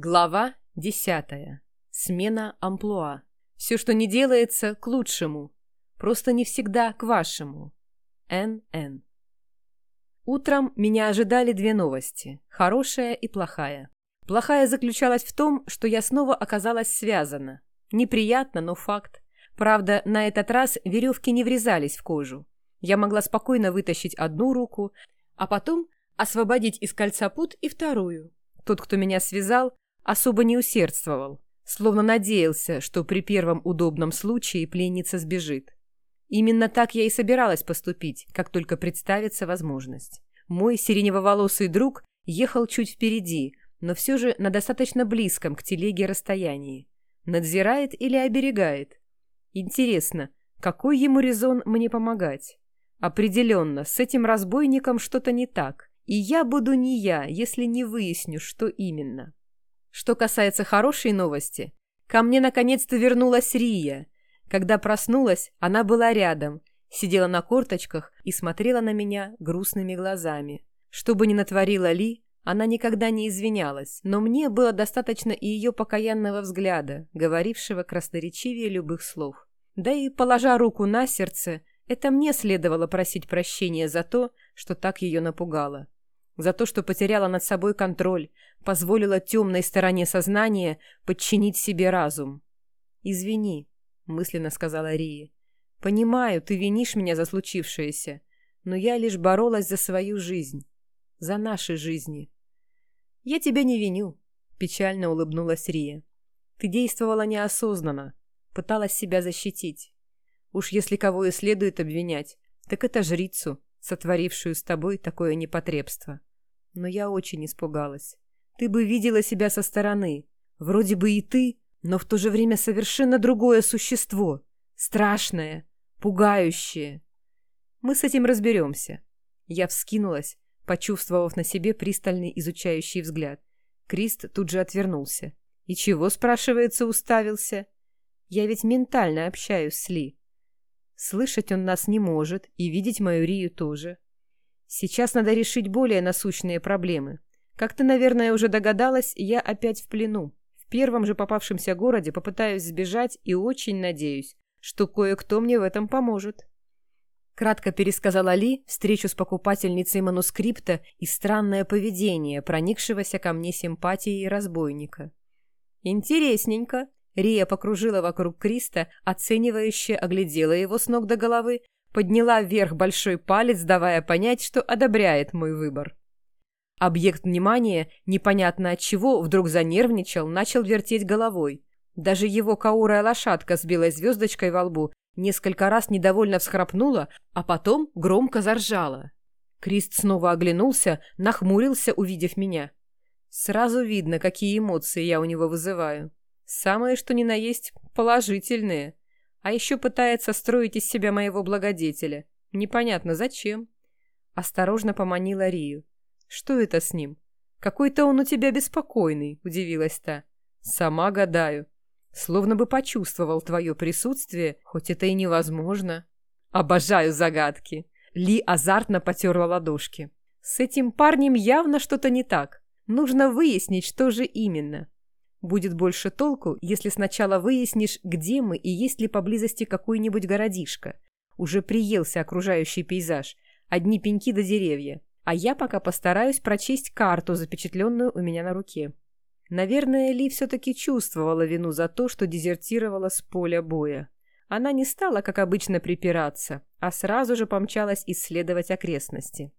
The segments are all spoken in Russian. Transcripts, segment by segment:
Глава десятая. Смена амплуа. Все, что не делается, к лучшему. Просто не всегда к вашему. Н.Н. Утром меня ожидали две новости. Хорошая и плохая. Плохая заключалась в том, что я снова оказалась связана. Неприятно, но факт. Правда, на этот раз веревки не врезались в кожу. Я могла спокойно вытащить одну руку, а потом освободить из кольца пут и вторую. Тот, кто меня связал, особо не усердствовал, словно надеялся, что при первом удобном случае пленница сбежит. Именно так я и собиралась поступить, как только представится возможность. Мой сиреневоволосый друг ехал чуть впереди, но все же на достаточно близком к телеге расстоянии. Надзирает или оберегает? Интересно, какой ему резон мне помогать? Определенно, с этим разбойником что-то не так, и я буду не я, если не выясню, что именно. Что касается хорошей новости, ко мне наконец-то вернулась Рия. Когда проснулась, она была рядом, сидела на корточках и смотрела на меня грустными глазами. Что бы ни натворила Ли, она никогда не извинялась, но мне было достаточно и ее покаянного взгляда, говорившего красноречивее любых слов. Да и, положа руку на сердце, это мне следовало просить прощения за то, что так ее напугало за то, что потеряла над собой контроль, позволила темной стороне сознания подчинить себе разум. «Извини», — мысленно сказала Рии. «Понимаю, ты винишь меня за случившееся, но я лишь боролась за свою жизнь, за наши жизни». «Я тебя не виню», — печально улыбнулась Рия. «Ты действовала неосознанно, пыталась себя защитить. Уж если кого и следует обвинять, так это жрицу, сотворившую с тобой такое непотребство» но я очень испугалась. Ты бы видела себя со стороны. Вроде бы и ты, но в то же время совершенно другое существо. Страшное, пугающее. Мы с этим разберемся. Я вскинулась, почувствовав на себе пристальный изучающий взгляд. Крист тут же отвернулся. И чего, спрашивается, уставился? Я ведь ментально общаюсь с Ли. Слышать он нас не может, и видеть мою Рию тоже. Сейчас надо решить более насущные проблемы. Как ты, наверное, уже догадалась, я опять в плену. В первом же попавшемся городе попытаюсь сбежать и очень надеюсь, что кое-кто мне в этом поможет. Кратко пересказала Ли встречу с покупательницей манускрипта и странное поведение проникшегося ко мне симпатией разбойника. «Интересненько», Рия покружила вокруг Криста, оценивающе оглядела его с ног до головы, подняла вверх большой палец, давая понять, что одобряет мой выбор. Объект внимания, непонятно от чего, вдруг занервничал, начал вертеть головой. Даже его каурая лошадка с белой звездочкой во лбу несколько раз недовольно всхрапнула, а потом громко заржала. Крист снова оглянулся, нахмурился, увидев меня. Сразу видно, какие эмоции я у него вызываю. Самое, что ни на есть, положительные. А еще пытается строить из себя моего благодетеля. Непонятно зачем. Осторожно поманила Рию. Что это с ним? Какой-то он у тебя беспокойный, удивилась та. Сама гадаю. Словно бы почувствовал твое присутствие, хоть это и невозможно. Обожаю загадки. Ли азартно потерла ладошки. С этим парнем явно что-то не так. Нужно выяснить, что же именно. Будет больше толку, если сначала выяснишь, где мы и есть ли поблизости какой-нибудь городишко. Уже приелся окружающий пейзаж, одни пеньки до деревья. А я пока постараюсь прочесть карту, запечатленную у меня на руке. Наверное, Ли все-таки чувствовала вину за то, что дезертировала с поля боя. Она не стала, как обычно, припираться, а сразу же помчалась исследовать окрестности.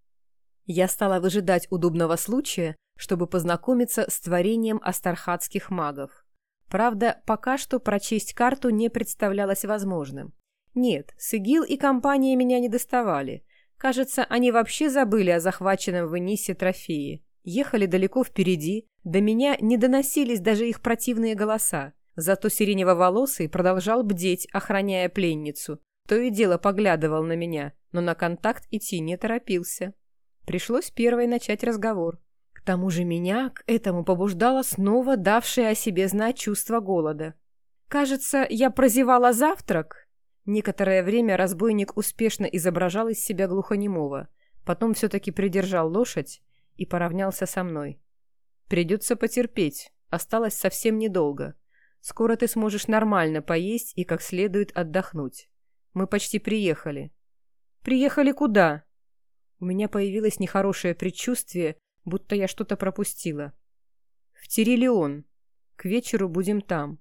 Я стала выжидать удобного случая, чтобы познакомиться с творением астархатских магов. Правда, пока что прочесть карту не представлялось возможным. Нет, Сигил и компания меня не доставали. Кажется, они вообще забыли о захваченном в Энисе трофее. Ехали далеко впереди, до меня не доносились даже их противные голоса. Зато сиренево-волосый продолжал бдеть, охраняя пленницу. То и дело поглядывал на меня, но на контакт идти не торопился. Пришлось первой начать разговор. К тому же меня к этому побуждало снова давшее о себе знать чувство голода. Кажется, я прозевала завтрак. Некоторое время разбойник успешно изображал из себя глухонемого, потом все-таки придержал лошадь и поравнялся со мной. «Придется потерпеть», Осталось совсем недолго. Скоро ты сможешь нормально поесть и как следует отдохнуть. Мы почти приехали. Приехали куда? У меня появилось нехорошее предчувствие, будто я что-то пропустила. В Тириллион. К вечеру будем там.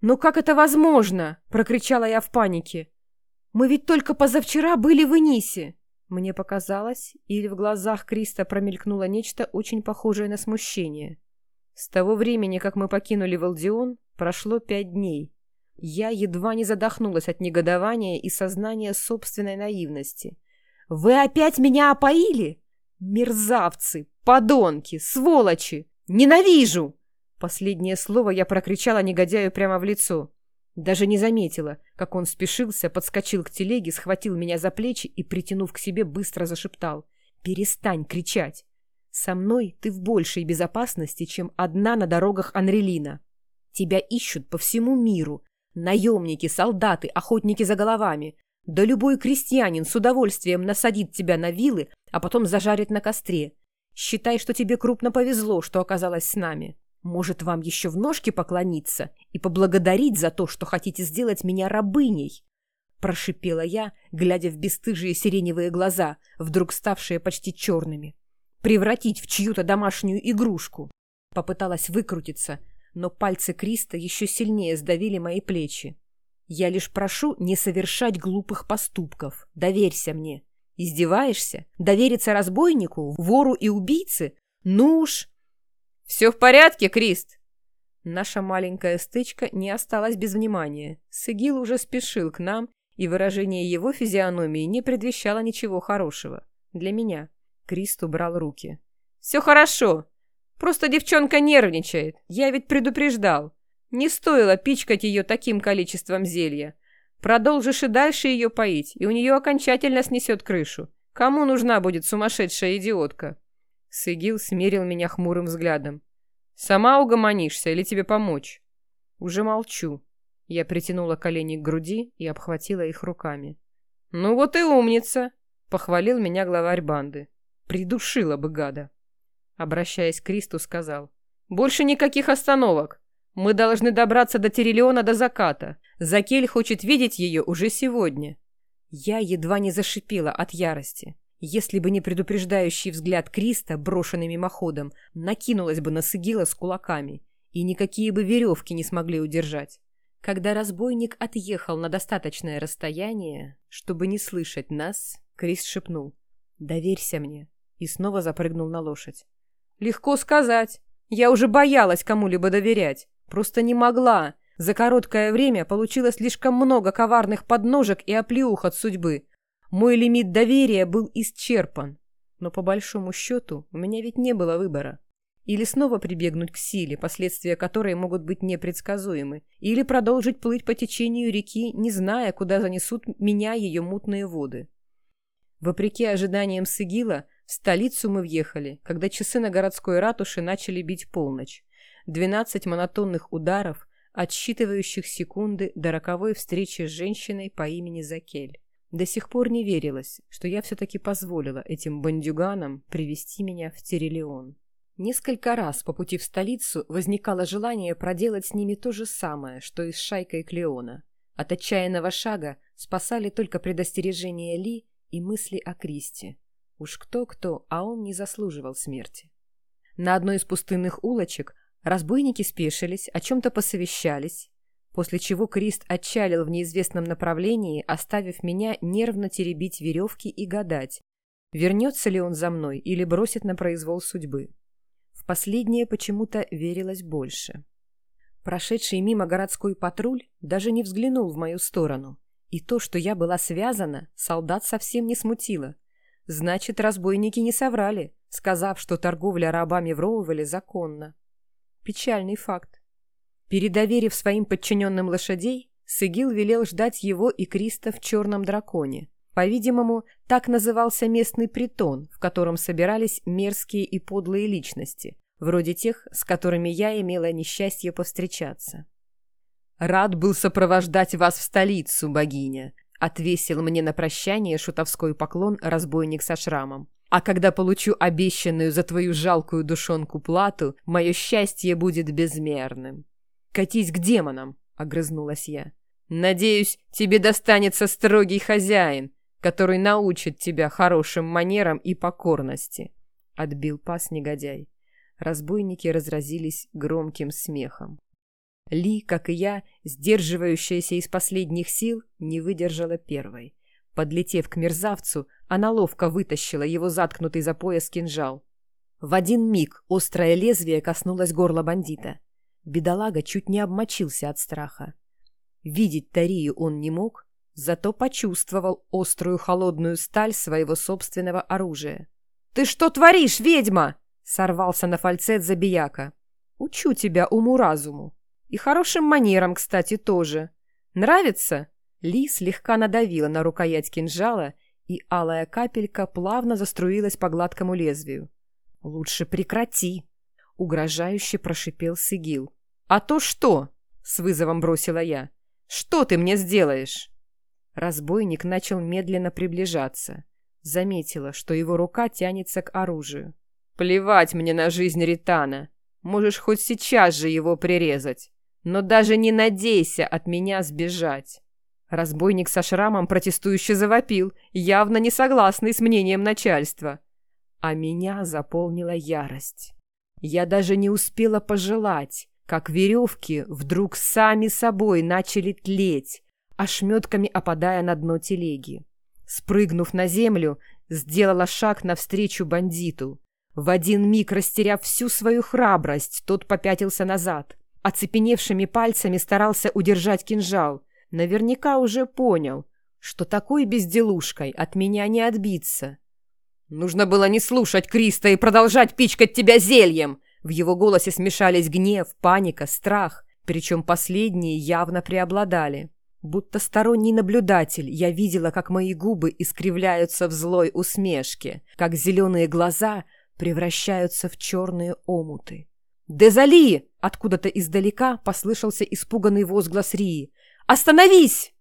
«Но как это возможно?» — прокричала я в панике. «Мы ведь только позавчера были в Энисе!» Мне показалось, или в глазах Криста промелькнуло нечто очень похожее на смущение. С того времени, как мы покинули Валдион, прошло пять дней. Я едва не задохнулась от негодования и сознания собственной наивности. «Вы опять меня опоили? Мерзавцы, подонки, сволочи! Ненавижу!» Последнее слово я прокричала негодяю прямо в лицо. Даже не заметила, как он спешился, подскочил к телеге, схватил меня за плечи и, притянув к себе, быстро зашептал. «Перестань кричать! Со мной ты в большей безопасности, чем одна на дорогах Анрелина. Тебя ищут по всему миру. Наемники, солдаты, охотники за головами. Да любой крестьянин с удовольствием насадит тебя на вилы, а потом зажарит на костре. Считай, что тебе крупно повезло, что оказалась с нами. Может, вам еще в ножки поклониться и поблагодарить за то, что хотите сделать меня рабыней?» Прошипела я, глядя в бесстыжие сиреневые глаза, вдруг ставшие почти черными. «Превратить в чью-то домашнюю игрушку!» Попыталась выкрутиться, но пальцы Криста еще сильнее сдавили мои плечи. «Я лишь прошу не совершать глупых поступков. Доверься мне. Издеваешься? Довериться разбойнику, вору и убийце? Ну уж...» «Все в порядке, Крист?» Наша маленькая стычка не осталась без внимания. Сыгил уже спешил к нам, и выражение его физиономии не предвещало ничего хорошего. Для меня. Крист убрал руки. «Все хорошо. Просто девчонка нервничает. Я ведь предупреждал. Не стоило пичкать ее таким количеством зелья. Продолжишь и дальше ее поить, и у нее окончательно снесет крышу. Кому нужна будет сумасшедшая идиотка?» Сыгил смерил меня хмурым взглядом. «Сама угомонишься или тебе помочь?» «Уже молчу». Я притянула колени к груди и обхватила их руками. «Ну вот и умница!» — похвалил меня главарь банды. «Придушила бы гада!» Обращаясь к Кристу, сказал. «Больше никаких остановок. Мы должны добраться до Териллиона до заката. Закель хочет видеть ее уже сегодня». Я едва не зашипела от ярости. Если бы не предупреждающий взгляд Криста, брошенный мимоходом, накинулась бы на Сыгила с кулаками, и никакие бы веревки не смогли удержать. Когда разбойник отъехал на достаточное расстояние, чтобы не слышать нас, Крист шепнул «Доверься мне» и снова запрыгнул на лошадь. «Легко сказать. Я уже боялась кому-либо доверять. Просто не могла. За короткое время получилось слишком много коварных подножек и оплеух от судьбы. Мой лимит доверия был исчерпан. Но по большому счету у меня ведь не было выбора. Или снова прибегнуть к силе, последствия которой могут быть непредсказуемы, или продолжить плыть по течению реки, не зная, куда занесут меня ее мутные воды. Вопреки ожиданиям Сыгила, в столицу мы въехали, когда часы на городской ратуше начали бить полночь. Двенадцать монотонных ударов, отсчитывающих секунды до роковой встречи с женщиной по имени Закель. До сих пор не верилось, что я все-таки позволила этим бандюганам привести меня в Терелион. Несколько раз по пути в столицу возникало желание проделать с ними то же самое, что и с шайкой Клеона. От отчаянного шага спасали только предостережение Ли и мысли о Кристи. Уж кто-кто, а он не заслуживал смерти. На одной из пустынных улочек разбойники спешились, о чем-то посовещались, после чего Крист отчалил в неизвестном направлении, оставив меня нервно теребить веревки и гадать, вернется ли он за мной или бросит на произвол судьбы. В последнее почему-то верилось больше. Прошедший мимо городской патруль даже не взглянул в мою сторону, и то, что я была связана, солдат совсем не смутило. Значит, разбойники не соврали, сказав, что торговля рабами в Роувеле законна. Печальный факт. Передоверив своим подчиненным лошадей, Сыгил велел ждать его и Криста в «Черном драконе». По-видимому, так назывался местный притон, в котором собирались мерзкие и подлые личности, вроде тех, с которыми я имела несчастье повстречаться. «Рад был сопровождать вас в столицу, богиня», — отвесил мне на прощание шутовской поклон разбойник со шрамом. А когда получу обещанную за твою жалкую душонку плату, мое счастье будет безмерным. Катись к демонам, огрызнулась я. Надеюсь, тебе достанется строгий хозяин, который научит тебя хорошим манерам и покорности, отбил пас негодяй. Разбойники разразились громким смехом. Ли, как и я, сдерживающаяся из последних сил, не выдержала первой. Подлетев к мерзавцу, она ловко вытащила его заткнутый за пояс кинжал. В один миг острое лезвие коснулось горла бандита. Бедолага чуть не обмочился от страха. Видеть Тарию он не мог, зато почувствовал острую холодную сталь своего собственного оружия. «Ты что творишь, ведьма?» — сорвался на фальцет забияка. «Учу тебя уму-разуму. И хорошим манерам, кстати, тоже. Нравится?» Ли слегка надавила на рукоять кинжала, и алая капелька плавно заструилась по гладкому лезвию. «Лучше прекрати!» — угрожающе прошипел Сигил. «А то что?» — с вызовом бросила я. «Что ты мне сделаешь?» Разбойник начал медленно приближаться. Заметила, что его рука тянется к оружию. «Плевать мне на жизнь Ритана. Можешь хоть сейчас же его прирезать. Но даже не надейся от меня сбежать». Разбойник со шрамом протестующе завопил, явно не согласный с мнением начальства. А меня заполнила ярость. Я даже не успела пожелать, как веревки вдруг сами собой начали тлеть, ошметками опадая на дно телеги. Спрыгнув на землю, сделала шаг навстречу бандиту. В один миг растеряв всю свою храбрость, тот попятился назад. Оцепеневшими пальцами старался удержать кинжал. Наверняка уже понял, что такой безделушкой от меня не отбиться. «Нужно было не слушать Криста и продолжать пичкать тебя зельем!» В его голосе смешались гнев, паника, страх, причем последние явно преобладали. Будто сторонний наблюдатель, я видела, как мои губы искривляются в злой усмешке, как зеленые глаза превращаются в черные омуты. «Дезали!» — откуда-то издалека послышался испуганный возглас Рии. «Остановись!»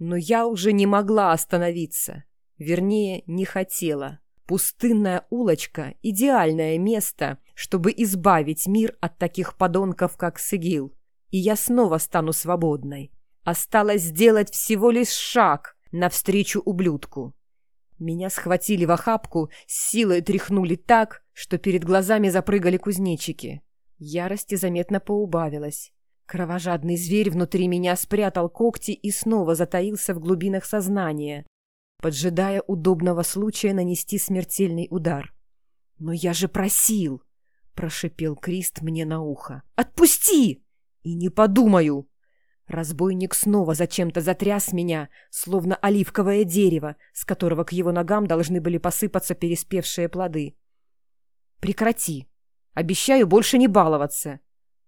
Но я уже не могла остановиться. Вернее, не хотела. Пустынная улочка — идеальное место, чтобы избавить мир от таких подонков, как Сигил. И я снова стану свободной. Осталось сделать всего лишь шаг навстречу ублюдку. Меня схватили в охапку, силой тряхнули так, что перед глазами запрыгали кузнечики. Ярости заметно поубавилась. Кровожадный зверь внутри меня спрятал когти и снова затаился в глубинах сознания, поджидая удобного случая нанести смертельный удар. «Но я же просил!» — прошипел Крист мне на ухо. «Отпусти!» «И не подумаю!» Разбойник снова зачем-то затряс меня, словно оливковое дерево, с которого к его ногам должны были посыпаться переспевшие плоды. «Прекрати! Обещаю больше не баловаться!»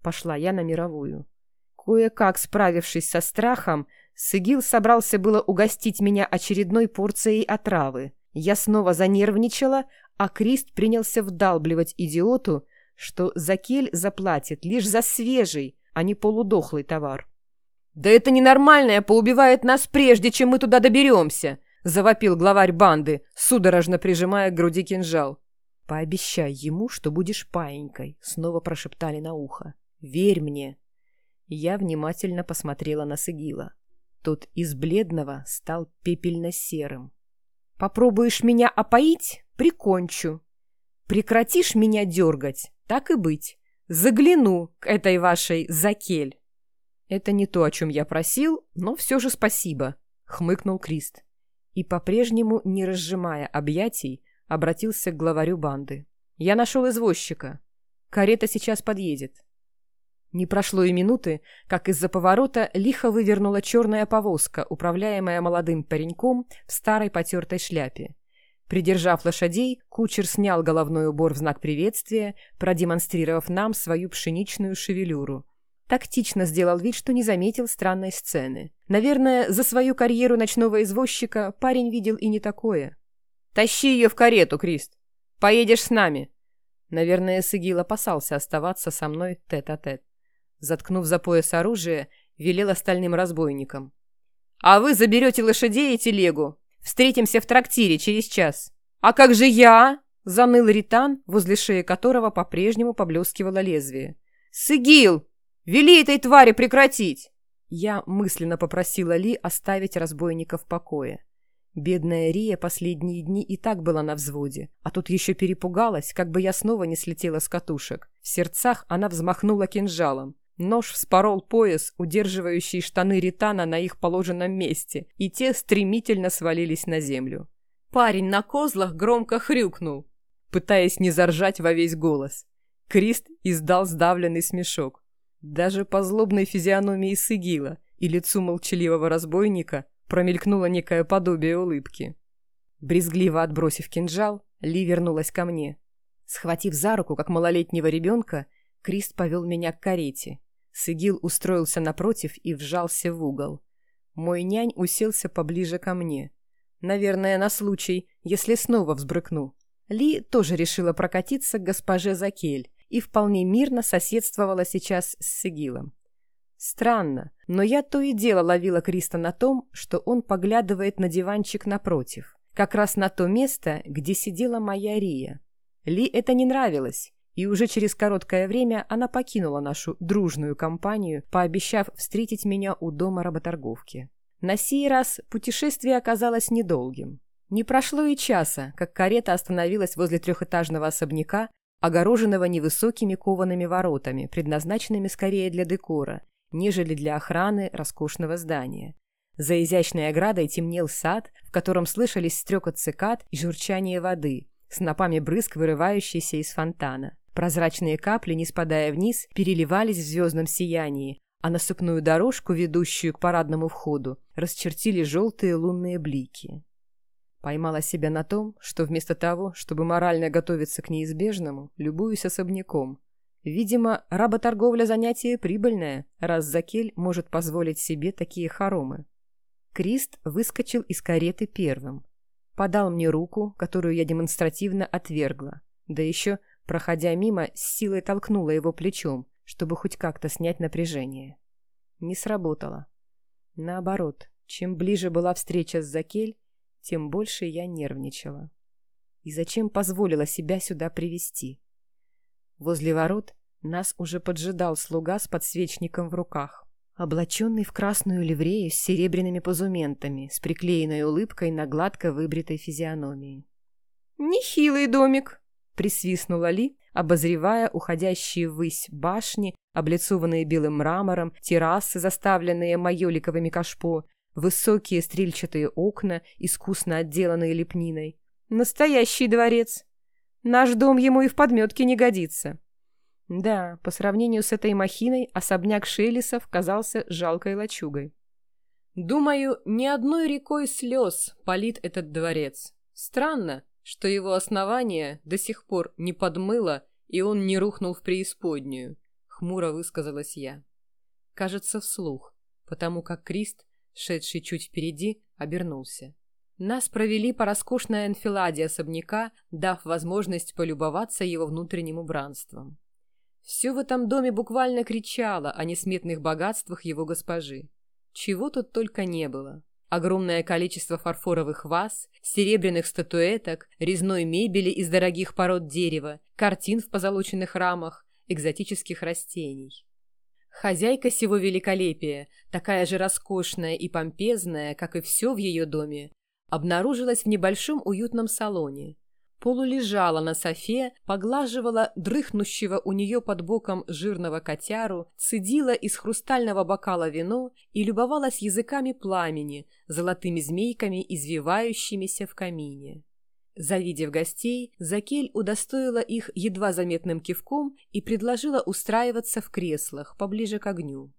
Пошла я на мировую. Кое-как справившись со страхом, Сыгил собрался было угостить меня очередной порцией отравы. Я снова занервничала, а Крист принялся вдалбливать идиоту, что Закель заплатит лишь за свежий, а не полудохлый товар. «Да это ненормальное поубивает нас прежде, чем мы туда доберемся!» — завопил главарь банды, судорожно прижимая к груди кинжал. «Пообещай ему, что будешь паинькой», — снова прошептали на ухо. «Верь мне». Я внимательно посмотрела на Сыгила. Тот из бледного стал пепельно-серым. «Попробуешь меня опоить — прикончу. Прекратишь меня дергать, так и быть. Загляну к этой вашей Закель». «Это не то, о чем я просил, но все же спасибо», — хмыкнул Крист. И, по-прежнему, не разжимая объятий, обратился к главарю банды. «Я нашел извозчика. Карета сейчас подъедет». Не прошло и минуты, как из-за поворота лихо вывернула черная повозка, управляемая молодым пареньком в старой потертой шляпе. Придержав лошадей, кучер снял головной убор в знак приветствия, продемонстрировав нам свою пшеничную шевелюру. Тактично сделал вид, что не заметил странной сцены. Наверное, за свою карьеру ночного извозчика парень видел и не такое. «Тащи ее в карету, Крист! Поедешь с нами!» Наверное, Сыгил опасался оставаться со мной тет-а-тет. -тет. Заткнув за пояс оружие, велел остальным разбойникам. «А вы заберете лошадей и телегу. Встретимся в трактире через час». «А как же я?» — заныл Ритан, возле шеи которого по-прежнему поблескивало лезвие. «Сыгил! Вели этой твари прекратить!» Я мысленно попросила Ли оставить разбойника в покое. Бедная Рия последние дни и так была на взводе, а тут еще перепугалась, как бы я снова не слетела с катушек. В сердцах она взмахнула кинжалом. Нож вспорол пояс, удерживающий штаны Ритана на их положенном месте, и те стремительно свалились на землю. Парень на козлах громко хрюкнул, пытаясь не заржать во весь голос. Крист издал сдавленный смешок. Даже по злобной физиономии Сыгила и лицу молчаливого разбойника промелькнуло некое подобие улыбки. Брезгливо отбросив кинжал, Ли вернулась ко мне. Схватив за руку, как малолетнего ребенка, Крист повел меня к карете. Сыгил устроился напротив и вжался в угол. Мой нянь уселся поближе ко мне. Наверное, на случай, если снова взбрыкну. Ли тоже решила прокатиться к госпоже Закель и вполне мирно соседствовала сейчас с Сигилом. Странно, но я то и дело ловила Криста на том, что он поглядывает на диванчик напротив, как раз на то место, где сидела моя Рия. Ли это не нравилось, и уже через короткое время она покинула нашу дружную компанию, пообещав встретить меня у дома работорговки. На сей раз путешествие оказалось недолгим. Не прошло и часа, как карета остановилась возле трехэтажного особняка, огороженного невысокими коваными воротами, предназначенными скорее для декора, нежели для охраны роскошного здания. За изящной оградой темнел сад, в котором слышались стрекот цикад и журчание воды, снопами брызг, вырывающиеся из фонтана. Прозрачные капли, не спадая вниз, переливались в звездном сиянии, а насыпную дорожку, ведущую к парадному входу, расчертили желтые лунные блики. Поймала себя на том, что вместо того, чтобы морально готовиться к неизбежному, любуюсь особняком. Видимо, работорговля занятие прибыльное, раз Закель может позволить себе такие хоромы. Крист выскочил из кареты первым. Подал мне руку, которую я демонстративно отвергла. Да еще, проходя мимо, с силой толкнула его плечом, чтобы хоть как-то снять напряжение. Не сработало. Наоборот, чем ближе была встреча с Закель, тем больше я нервничала. И зачем позволила себя сюда привести? Возле ворот нас уже поджидал слуга с подсвечником в руках, облаченный в красную ливрею с серебряными позументами, с приклеенной улыбкой на гладко выбритой физиономии. «Нехилый домик!» — присвистнула Ли, обозревая уходящие ввысь башни, облицованные белым мрамором, террасы, заставленные майоликовыми кашпо, Высокие стрельчатые окна, искусно отделанные лепниной. Настоящий дворец. Наш дом ему и в подметке не годится. Да, по сравнению с этой махиной, особняк Шелесов казался жалкой лачугой. Думаю, ни одной рекой слез полит этот дворец. Странно, что его основание до сих пор не подмыло, и он не рухнул в преисподнюю, хмуро высказалась я. Кажется, вслух, потому как Крист шедший чуть впереди, обернулся. Нас провели по роскошной анфиладе особняка, дав возможность полюбоваться его внутренним убранством. Все в этом доме буквально кричало о несметных богатствах его госпожи. Чего тут только не было. Огромное количество фарфоровых ваз, серебряных статуэток, резной мебели из дорогих пород дерева, картин в позолоченных рамах, экзотических растений. Хозяйка сего великолепия, такая же роскошная и помпезная, как и все в ее доме, обнаружилась в небольшом уютном салоне. Полулежала на софе, поглаживала дрыхнущего у нее под боком жирного котяру, цедила из хрустального бокала вино и любовалась языками пламени, золотыми змейками, извивающимися в камине. Завидев гостей, Закель удостоила их едва заметным кивком и предложила устраиваться в креслах поближе к огню.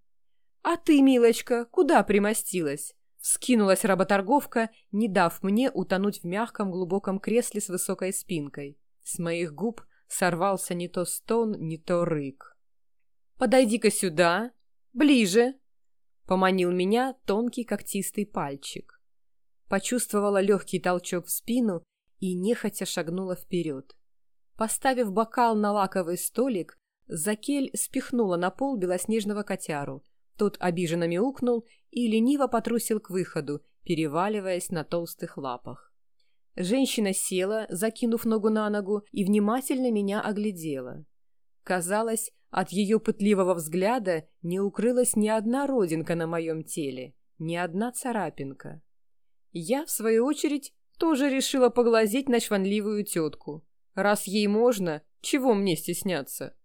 «А ты, милочка, куда примостилась?» Скинулась работорговка, не дав мне утонуть в мягком глубоком кресле с высокой спинкой. С моих губ сорвался не то стон, не то рык. «Подойди-ка сюда, ближе!» Поманил меня тонкий когтистый пальчик. Почувствовала легкий толчок в спину и нехотя шагнула вперед. Поставив бокал на лаковый столик, Закель спихнула на пол белоснежного котяру. Тот обиженно мяукнул и лениво потрусил к выходу, переваливаясь на толстых лапах. Женщина села, закинув ногу на ногу, и внимательно меня оглядела. Казалось, от ее пытливого взгляда не укрылась ни одна родинка на моем теле, ни одна царапинка. Я, в свою очередь, тоже решила поглазеть на чванливую тетку. Раз ей можно, чего мне стесняться?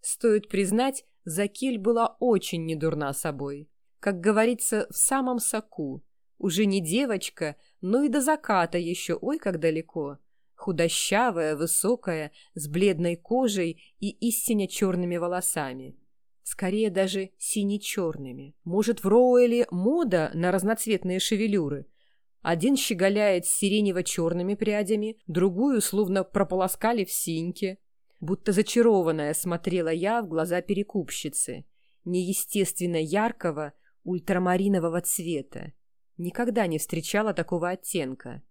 Стоит признать, Закель была очень недурна собой. Как говорится, в самом соку. Уже не девочка, но и до заката еще ой как далеко. Худощавая, высокая, с бледной кожей и истинно черными волосами. Скорее даже сине-черными. Может, в Роуэле мода на разноцветные шевелюры – один щеголяет сиренево-черными прядями, другую словно прополоскали в синьке. Будто зачарованная смотрела я в глаза перекупщицы, неестественно яркого ультрамаринового цвета. Никогда не встречала такого оттенка.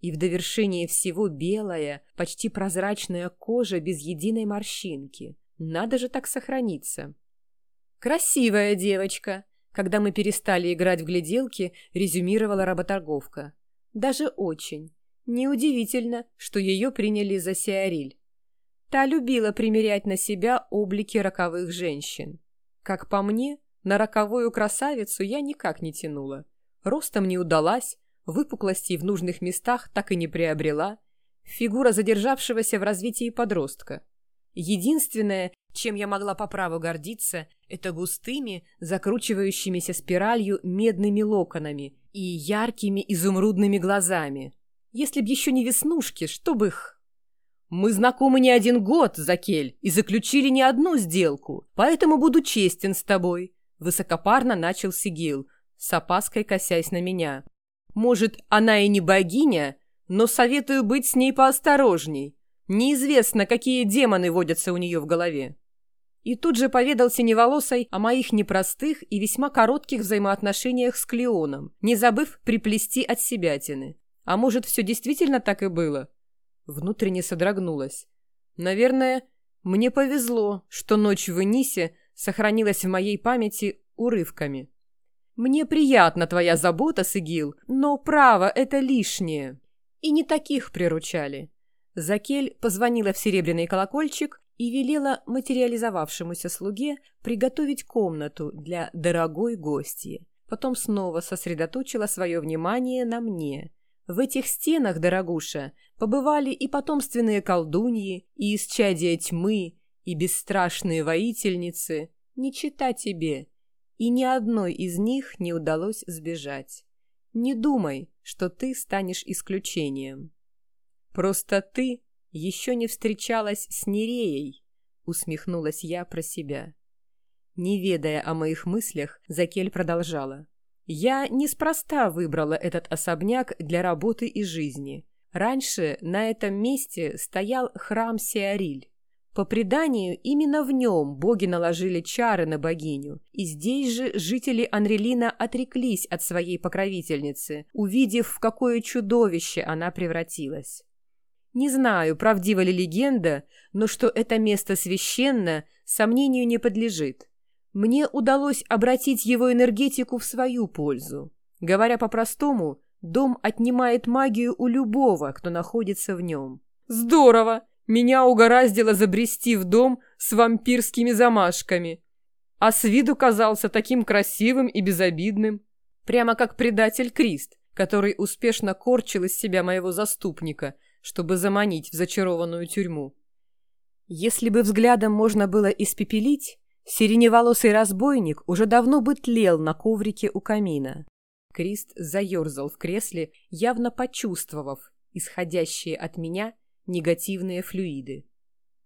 И в довершение всего белая, почти прозрачная кожа без единой морщинки. Надо же так сохраниться. «Красивая девочка!» Когда мы перестали играть в гляделки, резюмировала работорговка. Даже очень. Неудивительно, что ее приняли за Сиариль. Та любила примерять на себя облики роковых женщин. Как по мне, на роковую красавицу я никак не тянула. Ростом не удалась, выпуклостей в нужных местах так и не приобрела. Фигура задержавшегося в развитии подростка. Единственное, чем я могла по праву гордиться, это густыми, закручивающимися спиралью медными локонами и яркими изумрудными глазами. Если б еще не веснушки, чтоб их... Мы знакомы не один год, Закель, и заключили не одну сделку, поэтому буду честен с тобой. Высокопарно начал Сигил, с опаской косясь на меня. Может, она и не богиня, но советую быть с ней поосторожней. Неизвестно, какие демоны водятся у нее в голове. И тут же поведал Синеволосой о моих непростых и весьма коротких взаимоотношениях с Клеоном, не забыв приплести от себятины. А может, все действительно так и было? Внутренне содрогнулась. Наверное, мне повезло, что ночь в Энисе сохранилась в моей памяти урывками. «Мне приятна твоя забота, Сигил, но право — это лишнее». И не таких приручали. Закель позвонила в серебряный колокольчик и велела материализовавшемуся слуге приготовить комнату для дорогой гости. Потом снова сосредоточила свое внимание на мне. В этих стенах, дорогуша, побывали и потомственные колдуньи, и исчадия тьмы, и бесстрашные воительницы. Не чита тебе. И ни одной из них не удалось сбежать. Не думай, что ты станешь исключением. Просто ты еще не встречалась с Нереей, усмехнулась я про себя. Не ведая о моих мыслях, Закель продолжала. Я неспроста выбрала этот особняк для работы и жизни. Раньше на этом месте стоял храм Сиариль. По преданию, именно в нем боги наложили чары на богиню, и здесь же жители Анрелина отреклись от своей покровительницы, увидев, в какое чудовище она превратилась. Не знаю, правдива ли легенда, но что это место священно, сомнению не подлежит. Мне удалось обратить его энергетику в свою пользу. Говоря по-простому, дом отнимает магию у любого, кто находится в нем. Здорово! Меня угораздило забрести в дом с вампирскими замашками. А с виду казался таким красивым и безобидным. Прямо как предатель Крист, который успешно корчил из себя моего заступника – чтобы заманить в зачарованную тюрьму. Если бы взглядом можно было испепелить, сиреневолосый разбойник уже давно бы тлел на коврике у камина. Крист заерзал в кресле, явно почувствовав исходящие от меня негативные флюиды.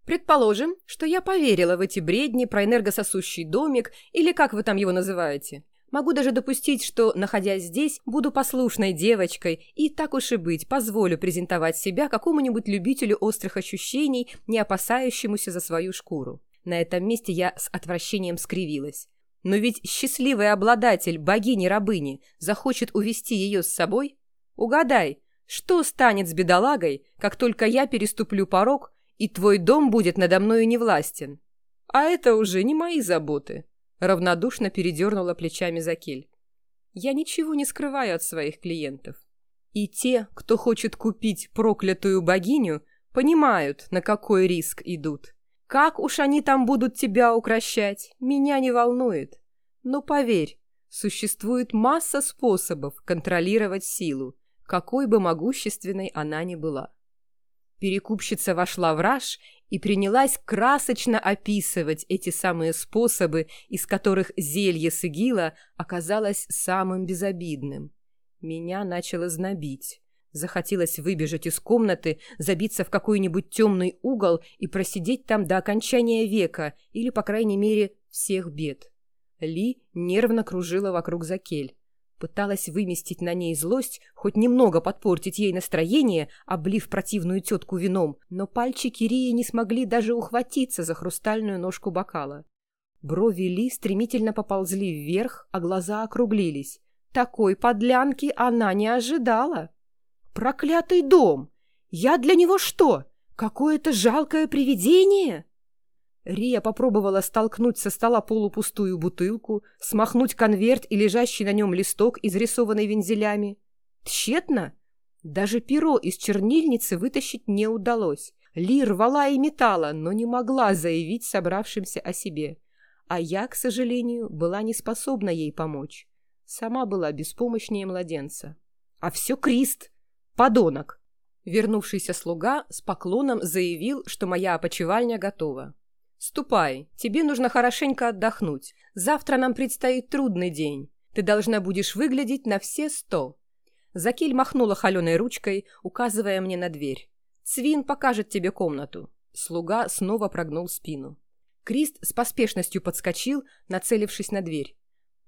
Предположим, что я поверила в эти бредни про энергососущий домик или как вы там его называете. Могу даже допустить, что, находясь здесь, буду послушной девочкой и, так уж и быть, позволю презентовать себя какому-нибудь любителю острых ощущений, не опасающемуся за свою шкуру. На этом месте я с отвращением скривилась. Но ведь счастливый обладатель богини-рабыни захочет увести ее с собой? Угадай, что станет с бедолагой, как только я переступлю порог, и твой дом будет надо мною невластен? А это уже не мои заботы. Равнодушно передернула плечами Закель. Я ничего не скрываю от своих клиентов. И те, кто хочет купить проклятую богиню, понимают, на какой риск идут. Как уж они там будут тебя укращать, меня не волнует. Но поверь, существует масса способов контролировать силу, какой бы могущественной она ни была. Перекупщица вошла в раж и принялась красочно описывать эти самые способы, из которых зелье сыгила оказалось самым безобидным. Меня начало знобить. Захотелось выбежать из комнаты, забиться в какой-нибудь темный угол и просидеть там до окончания века или, по крайней мере, всех бед. Ли нервно кружила вокруг Закель. Пыталась выместить на ней злость, хоть немного подпортить ей настроение, облив противную тетку вином, но пальчики Рии не смогли даже ухватиться за хрустальную ножку бокала. Брови Ли стремительно поползли вверх, а глаза округлились. Такой подлянки она не ожидала. Проклятый дом! Я для него что, какое-то жалкое привидение? Рия попробовала столкнуть со стола полупустую бутылку, смахнуть конверт и лежащий на нем листок, изрисованный вензелями. Тщетно. Даже перо из чернильницы вытащить не удалось. Ли рвала и метала, но не могла заявить собравшимся о себе. А я, к сожалению, была не способна ей помочь. Сама была беспомощнее младенца. А все Крист! «Подонок!» Вернувшийся слуга с поклоном заявил, что моя опочивальня готова. «Ступай, тебе нужно хорошенько отдохнуть. Завтра нам предстоит трудный день. Ты должна будешь выглядеть на все сто». Закиль махнула холеной ручкой, указывая мне на дверь. «Цвин покажет тебе комнату». Слуга снова прогнул спину. Крист с поспешностью подскочил, нацелившись на дверь.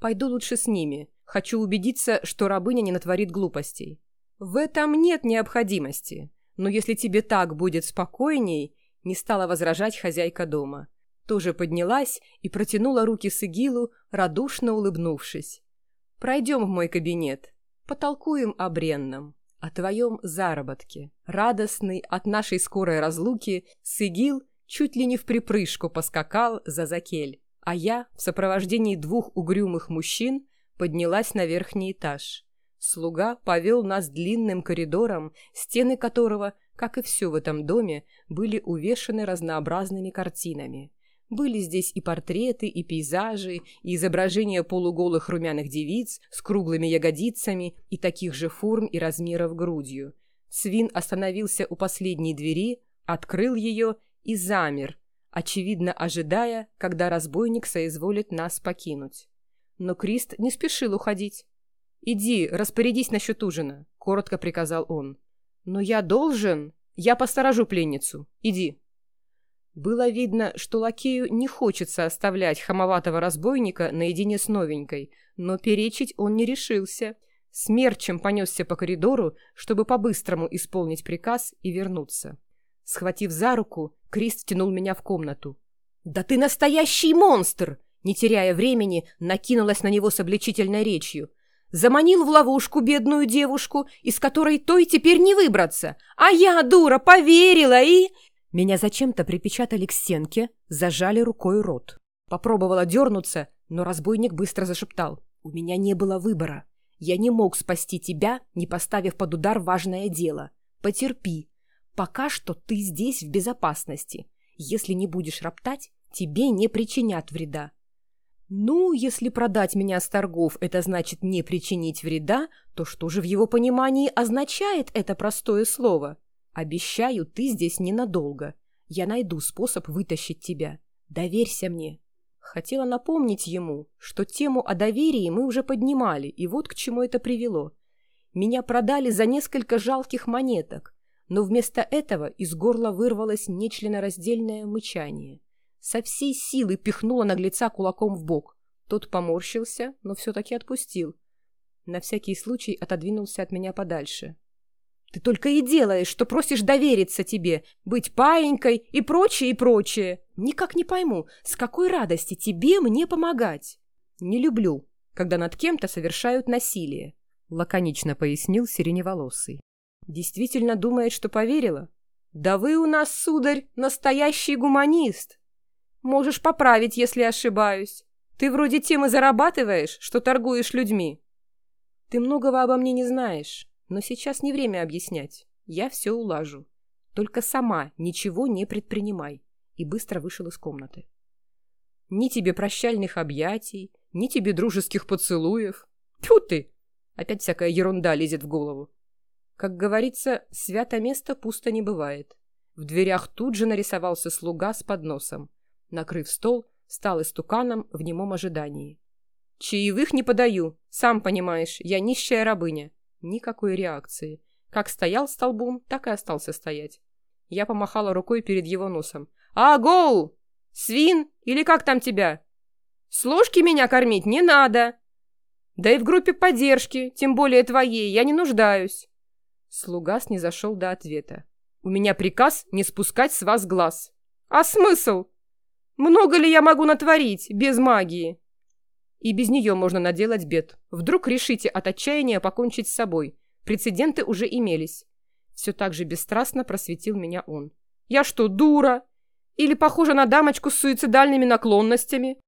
«Пойду лучше с ними. Хочу убедиться, что рабыня не натворит глупостей». «В этом нет необходимости. Но если тебе так будет спокойней...» Не стала возражать хозяйка дома. Тоже поднялась и протянула руки Сигилу, радушно улыбнувшись. «Пройдем в мой кабинет. Потолкуем о бренном, о твоем заработке». Радостный от нашей скорой разлуки, Сигил чуть ли не в припрыжку поскакал за Закель, а я, в сопровождении двух угрюмых мужчин, поднялась на верхний этаж. Слуга повел нас длинным коридором, стены которого, как и все в этом доме, были увешаны разнообразными картинами. Были здесь и портреты, и пейзажи, и изображения полуголых румяных девиц с круглыми ягодицами и таких же форм и размеров грудью. Свин остановился у последней двери, открыл ее и замер, очевидно ожидая, когда разбойник соизволит нас покинуть. Но Крист не спешил уходить. «Иди, распорядись насчет ужина», — коротко приказал он. «Но я должен. Я посторожу пленницу. Иди». Было видно, что лакею не хочется оставлять хамоватого разбойника наедине с новенькой, но перечить он не решился. Смерчем понесся по коридору, чтобы по-быстрому исполнить приказ и вернуться. Схватив за руку, Крист тянул меня в комнату. «Да ты настоящий монстр!» Не теряя времени, накинулась на него с обличительной речью заманил в ловушку бедную девушку, из которой той теперь не выбраться. А я, дура, поверила и... Меня зачем-то припечатали к стенке, зажали рукой рот. Попробовала дернуться, но разбойник быстро зашептал. «У меня не было выбора. Я не мог спасти тебя, не поставив под удар важное дело. Потерпи. Пока что ты здесь в безопасности. Если не будешь роптать, тебе не причинят вреда. Ну, если продать меня с торгов это значит не причинить вреда, то что же в его понимании означает это простое слово? Обещаю, ты здесь ненадолго. Я найду способ вытащить тебя. Доверься мне. Хотела напомнить ему, что тему о доверии мы уже поднимали, и вот к чему это привело. Меня продали за несколько жалких монеток, но вместо этого из горла вырвалось нечленораздельное мычание со всей силы пихнула наглеца кулаком в бок. Тот поморщился, но все-таки отпустил. На всякий случай отодвинулся от меня подальше. «Ты только и делаешь, что просишь довериться тебе, быть паенькой и прочее, и прочее. Никак не пойму, с какой радости тебе мне помогать?» «Не люблю, когда над кем-то совершают насилие», — лаконично пояснил сиреневолосый. «Действительно думает, что поверила?» «Да вы у нас, сударь, настоящий гуманист!» Можешь поправить, если ошибаюсь. Ты вроде тем и зарабатываешь, что торгуешь людьми. Ты многого обо мне не знаешь. Но сейчас не время объяснять. Я все улажу. Только сама ничего не предпринимай. И быстро вышел из комнаты. Ни тебе прощальных объятий, ни тебе дружеских поцелуев. Тьфу ты! Опять всякая ерунда лезет в голову. Как говорится, свято место пусто не бывает. В дверях тут же нарисовался слуга с подносом. Накрыв стол, стал истуканом в немом ожидании. «Чаевых не подаю. Сам понимаешь, я нищая рабыня». Никакой реакции. Как стоял столбом, так и остался стоять. Я помахала рукой перед его носом. «Агоу! Свин! Или как там тебя? С ложки меня кормить не надо! Да и в группе поддержки, тем более твоей, я не нуждаюсь!» Слуга снизошел до ответа. «У меня приказ не спускать с вас глаз. А смысл? Много ли я могу натворить без магии?» И без нее можно наделать бед. Вдруг решите от отчаяния покончить с собой. Прецеденты уже имелись. Все так же бесстрастно просветил меня он. «Я что, дура? Или похожа на дамочку с суицидальными наклонностями?»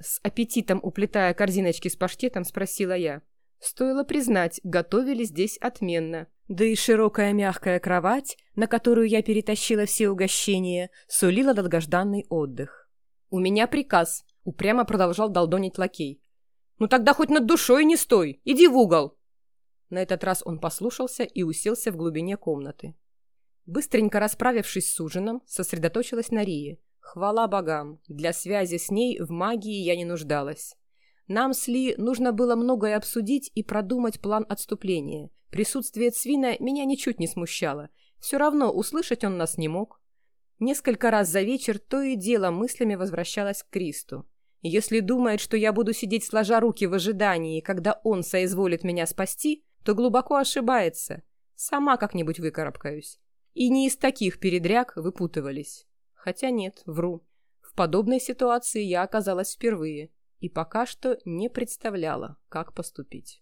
С аппетитом уплетая корзиночки с паштетом, спросила я. Стоило признать, готовили здесь отменно. Да и широкая мягкая кровать, на которую я перетащила все угощения, сулила долгожданный отдых. «У меня приказ», — упрямо продолжал долдонить лакей. «Ну тогда хоть над душой не стой, иди в угол!» На этот раз он послушался и уселся в глубине комнаты. Быстренько расправившись с ужином, сосредоточилась на Рие. Хвала богам, для связи с ней в магии я не нуждалась. Нам с Ли нужно было многое обсудить и продумать план отступления. Присутствие Цвина меня ничуть не смущало. Все равно услышать он нас не мог. Несколько раз за вечер то и дело мыслями возвращалась к Кристу. Если думает, что я буду сидеть сложа руки в ожидании, когда он соизволит меня спасти, то глубоко ошибается. Сама как-нибудь выкарабкаюсь. И не из таких передряг выпутывались. Хотя нет, вру. В подобной ситуации я оказалась впервые и пока что не представляла, как поступить.